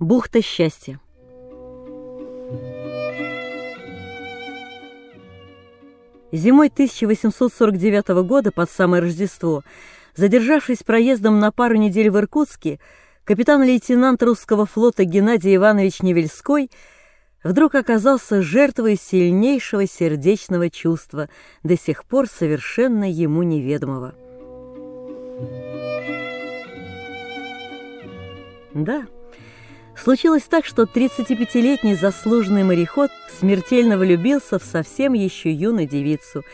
Бухта счастья. Зимой 1849 года, под самое Рождество, задержавшись проездом на пару недель в Иркутске, капитан-лейтенант русского флота Геннадий Иванович Невельской вдруг оказался жертвой сильнейшего сердечного чувства, до сих пор совершенно ему неведомого. Да, случилось так, что 35-летний заслуженный мореход смертельно влюбился в совсем еще юную девицу,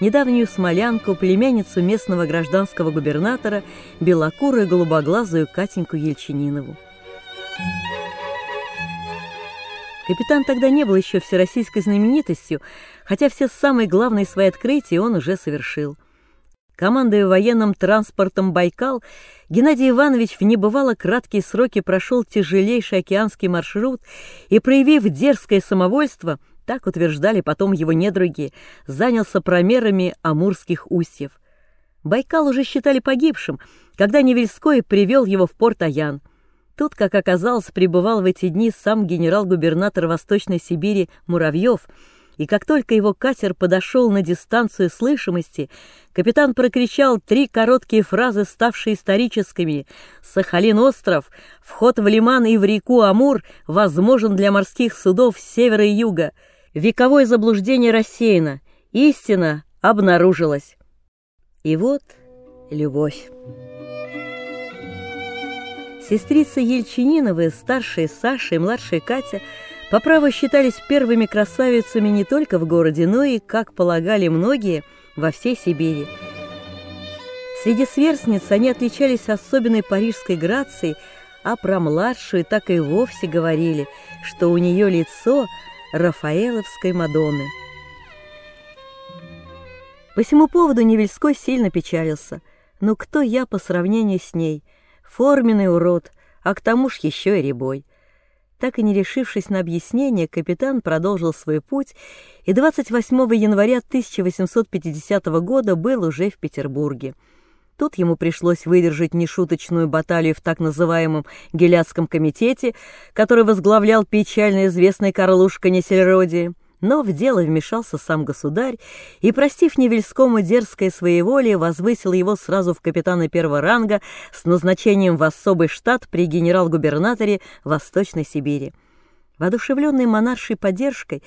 недавнюю смолянку, племянницу местного гражданского губернатора, белокурую голубоглазую Катеньку Ельчининову. Капитан тогда не был еще всероссийской знаменитостью, хотя все самые главные свои открытия он уже совершил. Командуя военным транспортом «Байкал», Геннадий Иванович в небывало краткие сроки прошел тяжелейший океанский маршрут и, проявив дерзкое самовольство, так утверждали потом его недруги, занялся промерами амурских устьев. Байкал уже считали погибшим, когда Невельской привел его в порт Аян. Тут, как оказалось, пребывал в эти дни сам генерал-губернатор Восточной Сибири Муравьев – и как только его катер подошел на дистанцию слышимости, капитан прокричал три короткие фразы, ставшие историческими. «Сахалин-остров, вход в лиман и в реку Амур возможен для морских судов севера и юга. Вековое заблуждение рассеяно, истина обнаружилась». И вот любовь. Сестрицы Ельчининовы, старшая Саша и младшая Катя – по праву считались первыми красавицами не только в городе, но и, как полагали многие, во всей Сибири. Среди сверстниц они отличались особенной парижской грацией, а про младшую так и вовсе говорили, что у нее лицо Рафаэловской Мадонны. По всему поводу Невельской сильно печалился. Но «Ну кто я по сравнению с ней? Форменный урод, а к тому ж еще и ребой. Так и не решившись на объяснение, капитан продолжил свой путь и 28 января 1850 года был уже в Петербурге. Тут ему пришлось выдержать нешуточную баталию в так называемом Геляцком комитете, который возглавлял печально известный Карлушка Несельроди. Но в дело вмешался сам государь и, простив Невельскому дерзкое своеволие, возвысил его сразу в капитана первого ранга с назначением в особый штат при генерал-губернаторе Восточной Сибири. Воодушевленный монаршей поддержкой,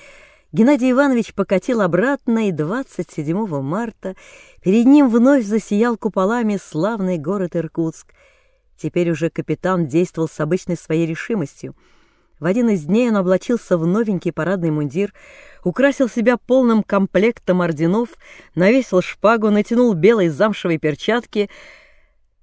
Геннадий Иванович покатил обратно, и 27 марта перед ним вновь засиял куполами славный город Иркутск. Теперь уже капитан действовал с обычной своей решимостью — в один из дней он облачился в новенький парадный мундир, украсил себя полным комплектом орденов, навесил шпагу, натянул белые замшевые перчатки.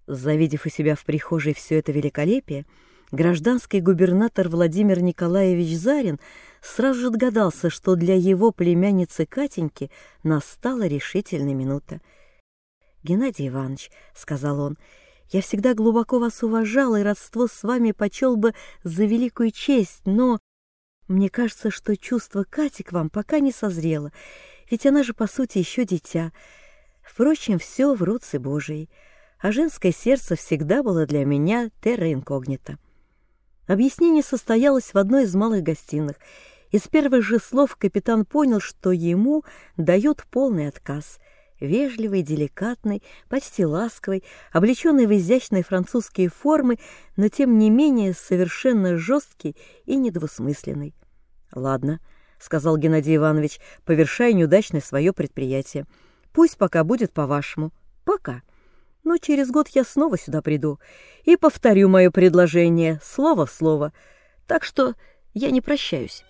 Завидев у себя в прихожей все это великолепие, гражданский губернатор Владимир Николаевич Зарин сразу же догадался, что для его племянницы Катеньки настала решительная минута. «Геннадий Иванович», — сказал он, — я всегда глубоко вас уважал и родство с вами почел бы за великую честь, но мне кажется, что чувство Кати к вам пока не созрело, ведь она же, по сути, еще дитя. Впрочем, все в руце Божией, а женское сердце всегда было для меня терра инкогнито. Объяснение состоялось в одной из малых гостиных. Из первых же слов капитан понял, что ему дает полный отказ — вежливый, деликатный, почти ласковый, облеченный в изящные французские формы, но тем не менее совершенно жесткий и недвусмысленный. «Ладно», — сказал Геннадий Иванович, повершая неудачное свое предприятие. «Пусть пока будет по-вашему. Пока. Но через год я снова сюда приду и повторю мое предложение слово в слово. Так что я не прощаюсь».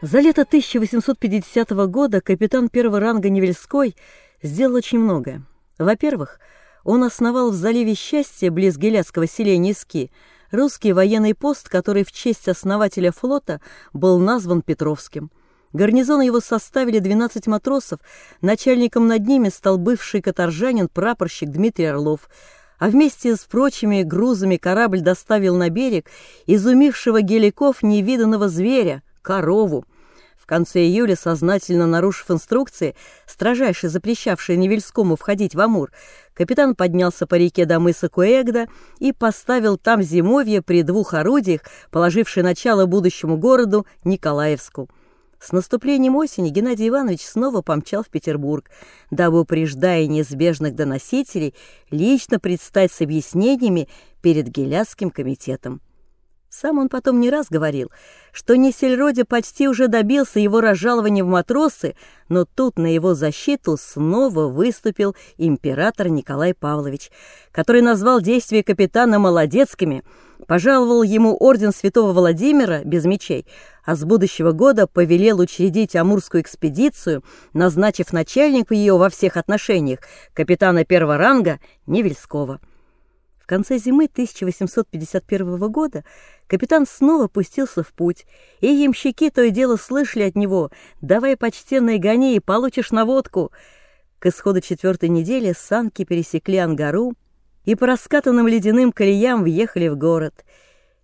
За лето 1850 года капитан первого ранга Невельской сделал очень многое. Во-первых, он основал в заливе Счастья, близ геляцкого селения Иски, русский военный пост, который в честь основателя флота был назван Петровским. Гарнизон его составили 12 матросов, начальником над ними стал бывший каторжанин прапорщик Дмитрий Орлов, а вместе с прочими грузами корабль доставил на берег изумившего геликов невиданного зверя — корову. конце июля, сознательно нарушив инструкции, строжайше запрещавшие Невельскому входить в Амур, капитан поднялся по реке до мыса Куэгда и поставил там зимовье при двух орудиях, положившее начало будущему городу Николаевску. С наступлением осени Геннадий Иванович снова помчал в Петербург, дабы, упреждая неизбежных доносителей, лично предстать с объяснениями перед Геляцким комитетом. Сам он потом не раз говорил, что Несельроде почти уже добился его разжалования в матросы, но тут на его защиту снова выступил император Николай Павлович, который назвал действия капитана молодецкими, пожаловал ему орден святого Владимира без мечей, а с будущего года повелел учредить Амурскую экспедицию, назначив начальник ее во всех отношениях капитана первого ранга Невельского конце зимы 1851 года капитан снова пустился в путь, и ямщики то и дело слышали от него «Давай, почтенный, гони, и получишь наводку». К исходу четвертой недели санки пересекли Ангару и по раскатанным ледяным колеям въехали в город.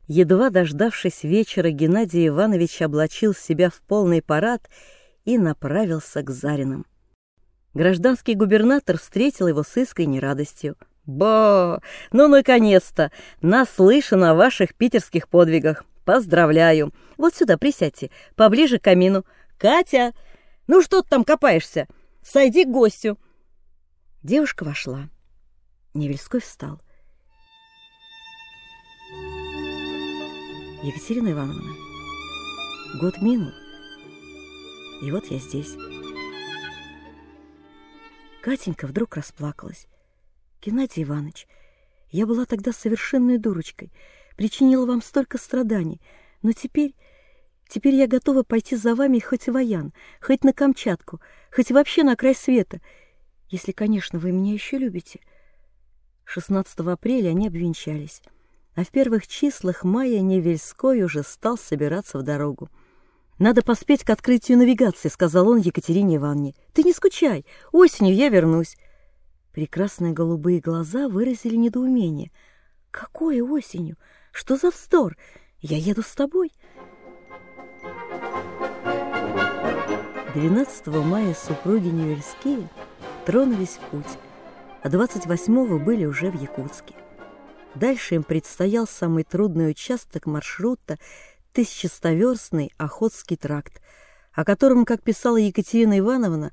Едва дождавшись вечера, Геннадий Иванович облачил себя в полный парад и направился к Зариным. Гражданский губернатор встретил его с искренней радостью. Ба! Ну, наконец-то! Наслышан о ваших питерских подвигах. Поздравляю. Вот сюда присядьте, поближе к камину. Катя! Ну что ты там копаешься? Сойди к гостю. Девушка вошла. Невельской встал. Екатерина Ивановна, год минул, и вот я здесь. Катенька вдруг расплакалась. Геннадий Иванович, я была тогда совершенной дурочкой, причинила вам столько страданий, но теперь... Теперь я готова пойти за вами хоть в Аян, хоть на Камчатку, хоть вообще на край света, если, конечно, вы меня еще любите. 16 апреля они обвенчались, а в первых числах мая Невельской уже стал собираться в дорогу. «Надо поспеть к открытию навигации», — сказал он Екатерине Ивановне. «Ты не скучай, осенью я вернусь». Прекрасные голубые глаза выразили недоумение. «Какое осенью? Что за вздор? Я еду с тобой!» 12 мая супруги Невельские тронулись в путь, а 28-го были уже в Якутске. Дальше им предстоял самый трудный участок маршрута тысячестоверстный Охотский тракт, о котором, как писала Екатерина Ивановна,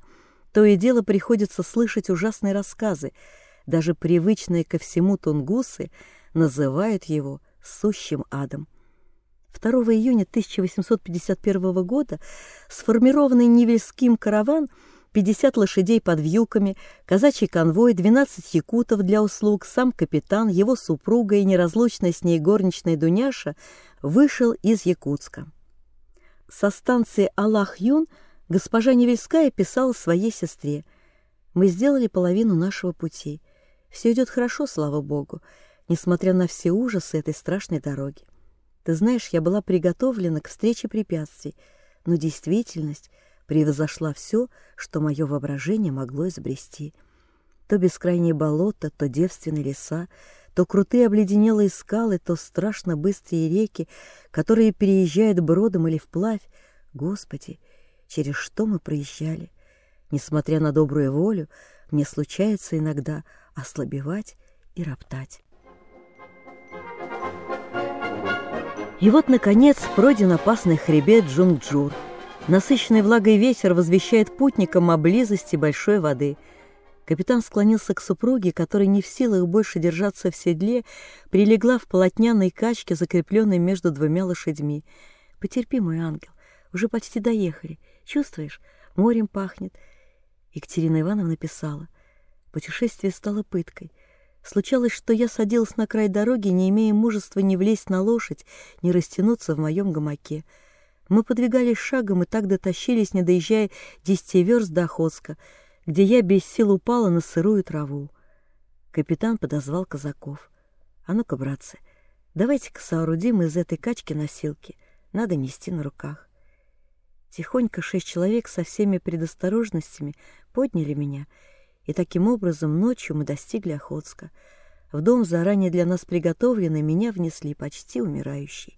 то и дело приходится слышать ужасные рассказы. Даже привычные ко всему тунгусы называют его сущим адом. 2 июня 1851 года сформированный Невельским караван 50 лошадей под вьюками, казачий конвой, 12 якутов для услуг, сам капитан, его супруга и неразлучная с ней горничная Дуняша вышел из Якутска. Со станции Аллах-Юн – Госпожа Невельская писала своей сестре. «Мы сделали половину нашего пути. Все идет хорошо, слава Богу, несмотря на все ужасы этой страшной дороги. Ты знаешь, я была приготовлена к встрече препятствий, но действительность превзошла все, что мое воображение могло изобрести. То бескрайние болота, то девственные леса, то крутые обледенелые скалы, то страшно быстрые реки, которые переезжают бродом или вплавь. Господи, через что мы проезжали. Несмотря на добрую волю, мне случается иногда ослабевать и роптать. И вот, наконец, пройден опасный хребет Джунгджур. Насыщенный влагой ветер возвещает путникам о близости большой воды. Капитан склонился к супруге, которая не в силах больше держаться в седле, прилегла в полотняной качке, закрепленной между двумя лошадьми. «Потерпи, мой ангел, уже почти доехали. Чувствуешь, морем пахнет. Екатерина Ивановна писала. Путешествие стало пыткой. Случалось, что я садилась на край дороги, не имея мужества ни влезть на лошадь, ни растянуться в моем гамаке. Мы подвигались шагом и так дотащились, не доезжая десяти верст до Охотска, где я без сил упала на сырую траву. Капитан подозвал казаков. «А ну-ка, братцы, давайте-ка соорудим из этой качки носилки. Надо нести на руках». Тихонько шесть человек со всеми предосторожностями подняли меня, и таким образом ночью мы достигли Охотска. В дом, заранее для нас приготовленный, меня внесли почти умирающий.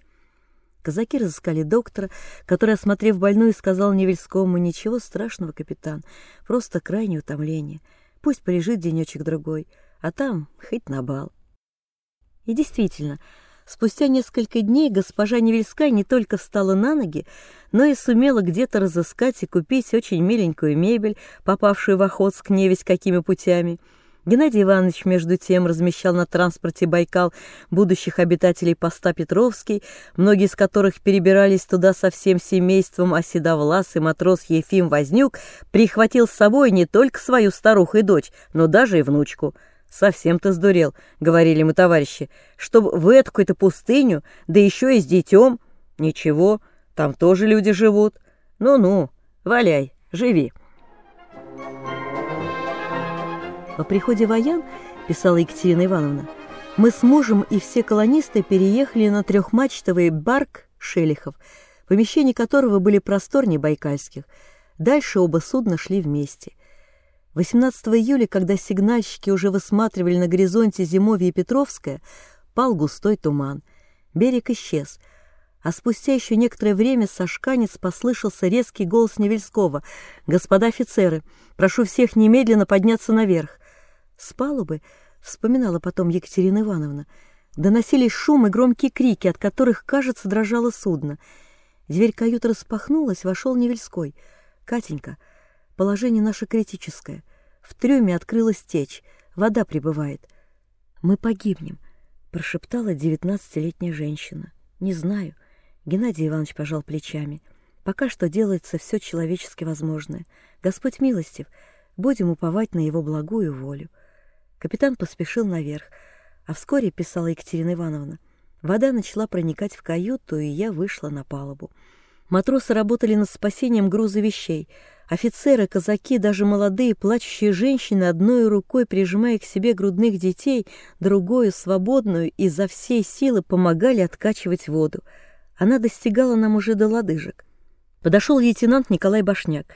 Казаки разыскали доктора, который, осмотрев больную, сказал Невельскому, «Ничего страшного, капитан, просто крайнее утомление. Пусть полежит денечек-другой, а там хоть на бал». И действительно, спустя несколько дней госпожа Невельская не только встала на ноги, но и сумела где-то разыскать и купить очень миленькую мебель, попавшую в Охотск невесть какими путями — Геннадий Иванович, между тем, размещал на транспорте «Байкал» будущих обитателей поста Петровский, многие из которых перебирались туда со всем семейством, а седовлас и матрос Ефим Вознюк прихватил с собой не только свою старуху и дочь, но даже и внучку. «Совсем ты сдурел», — говорили мы товарищи, — «чтоб в эту-то пустыню, да еще и с детем. Ничего, там тоже люди живут. Ну-ну, валяй, живи». По приходе воян, писала Екатерина Ивановна, мы с мужем и все колонисты переехали на трехмачтовый барк Шелихов, помещения которого были просторнее байкальских. Дальше оба судна шли вместе. 18 июля, когда сигнальщики уже высматривали на горизонте Зимовье и Петровское, пал густой туман. Берег исчез, а спустя еще некоторое время со шканец послышался резкий голос Невельского. «Господа офицеры, прошу всех немедленно подняться наверх. С палубы, вспоминала потом Екатерина Ивановна, доносились шум и громкие крики, от которых, кажется, дрожало судно. Дверь каюты распахнулась, вошел Невельской. «Катенька, положение наше критическое. В трюме открылась течь, вода прибывает. Мы погибнем», — прошептала девятнадцатилетняя женщина. «Не знаю». Геннадий Иванович пожал плечами. «Пока что делается все человечески возможное. Господь милостив, будем уповать на его благую волю». Капитан поспешил наверх, а вскоре, писала Екатерина Ивановна, вода начала проникать в каюту, и я вышла на палубу. Матросы работали над спасением груза вещей. Офицеры, казаки, даже молодые плачущие женщины одной рукой прижимая к себе грудных детей, другую, свободную, изо всей силы помогали откачивать воду. Она достигала нам уже до лодыжек. Подошел лейтенант Николай Башняк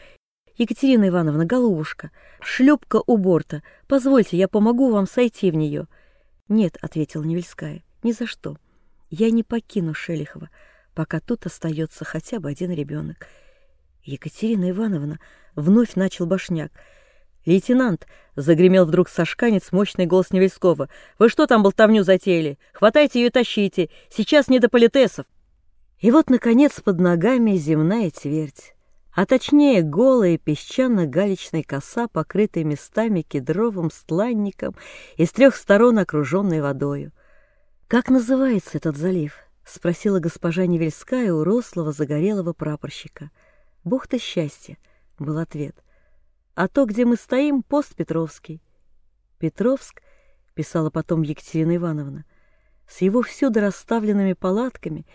«Екатерина Ивановна, голубушка, шлюпка у борта. Позвольте, я помогу вам сойти в нее». «Нет», — ответила Невельская, — «ни за что. Я не покину Шелихова, пока тут остается хотя бы один ребенок». «Екатерина Ивановна», — вновь начал Башняк, — «Лейтенант!» — загремел вдруг сошканец мощный голос Невельского. «Вы что там болтовню затеяли? Хватайте ее и тащите! Сейчас не до политесов!» И вот, наконец, под ногами земная твердь а точнее голая песчано-галечная коса, покрытая местами кедровым стланником и с трех сторон окруженной водою. «Как называется этот залив?» — спросила госпожа Невельская у рослого загорелого прапорщика. «Бухта счастья», — был ответ. «А то, где мы стоим, пост Петровский». «Петровск», — писала потом Екатерина Ивановна, — «с его всюду расставленными палатками,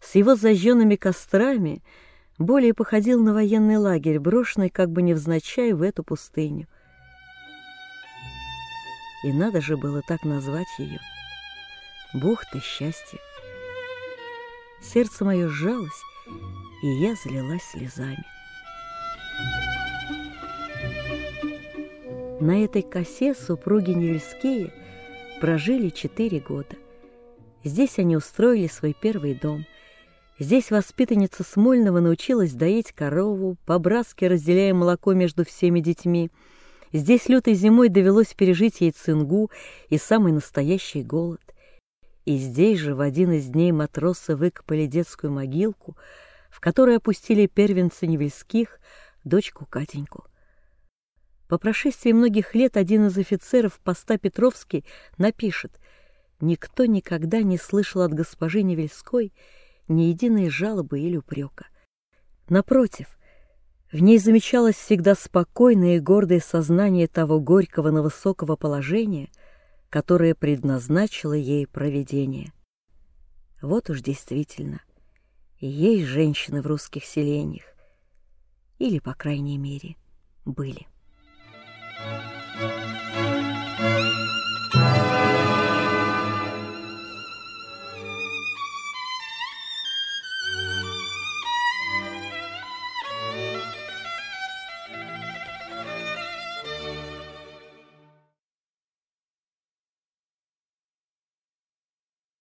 с его зажженными кострами — более походил на военный лагерь, брошенный как бы невзначай в эту пустыню. И надо же было так назвать ее. Бухта счастья. Сердце мое сжалось, и я залилась слезами. На этой косе супруги Невельские прожили четыре года. Здесь они устроили свой первый дом — Здесь воспитанница Смольного научилась доить корову, по-братски разделяя молоко между всеми детьми. Здесь лютой зимой довелось пережить ей цингу и самый настоящий голод. И здесь же в один из дней матросы выкопали детскую могилку, в которой опустили первенца Невельских, дочку Катеньку. По прошествии многих лет один из офицеров поста Петровский напишет «Никто никогда не слышал от госпожи Невельской ни единой жалобы или упрека. Напротив, в ней замечалось всегда спокойное и гордое сознание того горького, но высокого положения, которое предназначило ей провидение. Вот уж действительно, есть женщины в русских селениях, или, по крайней мере, были. Thank you.